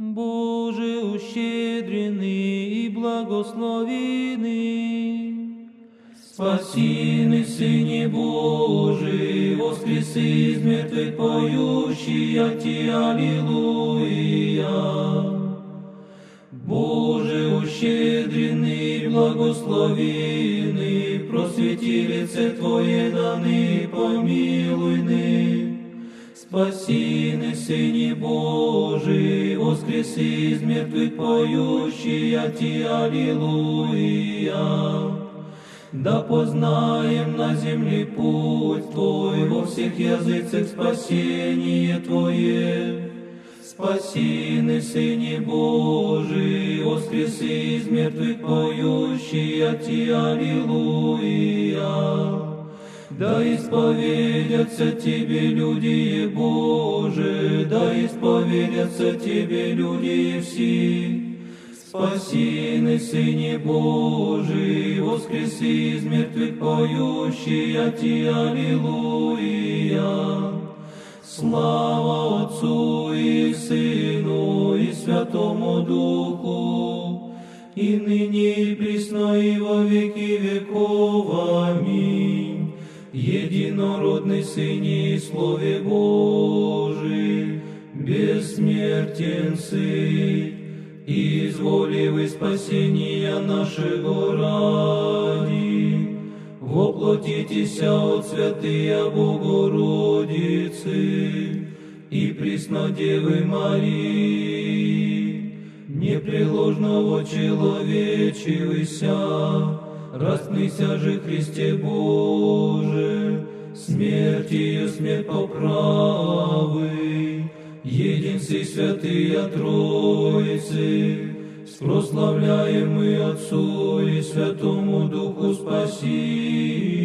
Боже, ущедренный и благословенный, Спаси, Сыне Божий, воскресы из мертвых поющий, Ти, Аллилуйя. Боже, ущедренный, благословенный, просвети лице Твое, даны, помилуй ны. Спаси, Сыне Божий, воскреси из мертвых поющий, а Ти, Аллилуйя. Да познаем на земле путь Твой, во всех языцах спасение Твое. Спаси, Сыне Божий, воскреси из мертвых поющий, а Ти, Аллилуйя. Да исповедятся Тебе, люди Божии, да исповедятся Тебе, люди все. Спаси, Сыне Божий, воскреси из мертвых поющий, а Ти, Аллилуйя. Слава Отцу и Сыну и Святому Духу, и ныне и присно и во веки веков. Аминь. Единородный Сыне и Слове Божий, бессмертен Сын, изволивый спасения нашего ради, воплотитеся от святые Богородицы и Преснодевы Марии, непреложного человечивыся, распнися же Христе Боже, смертью смерть поправы, единцы святые Троицы, прославляем мы Отцу и Святому Духу Спаси